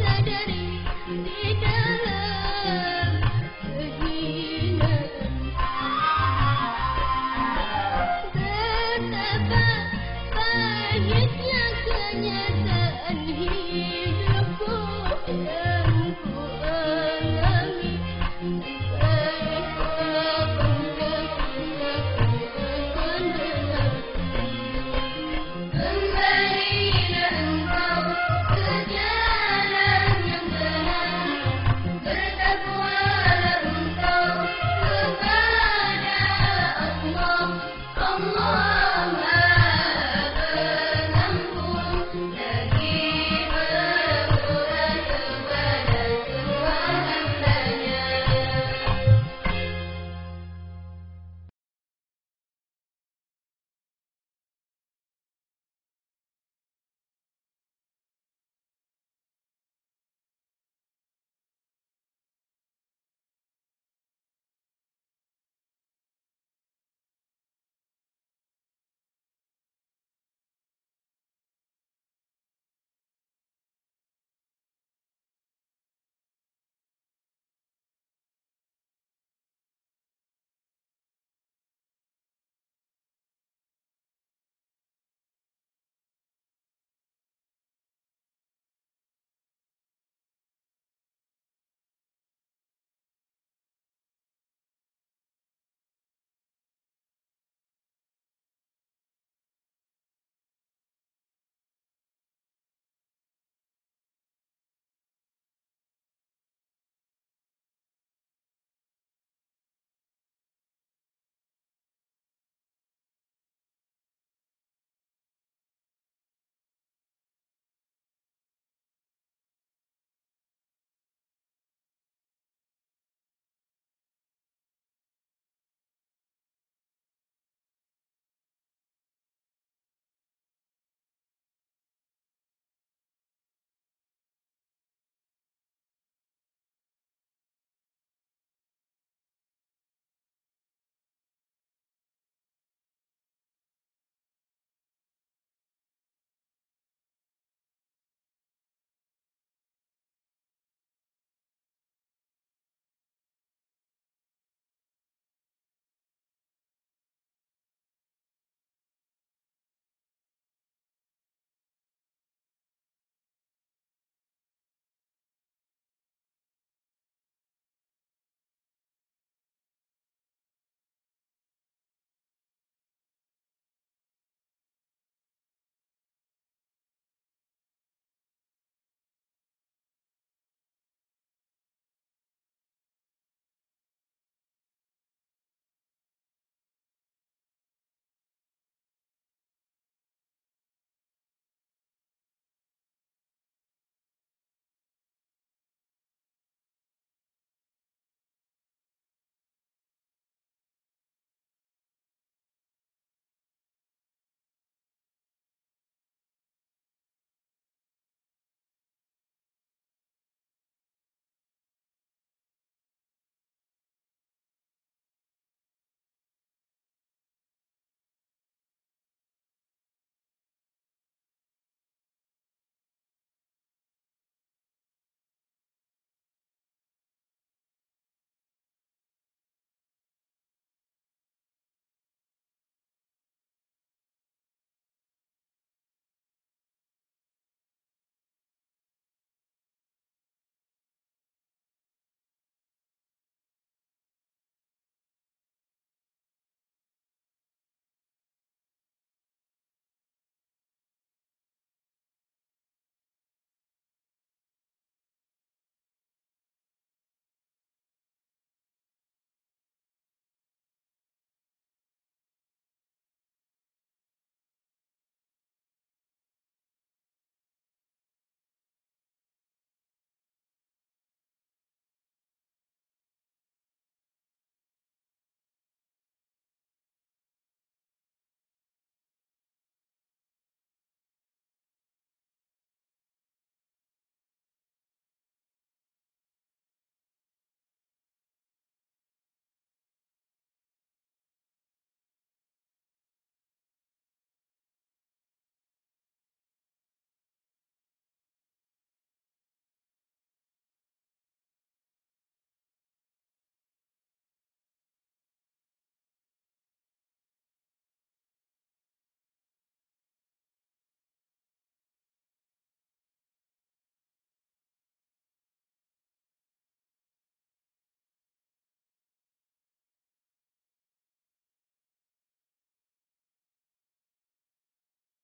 sadari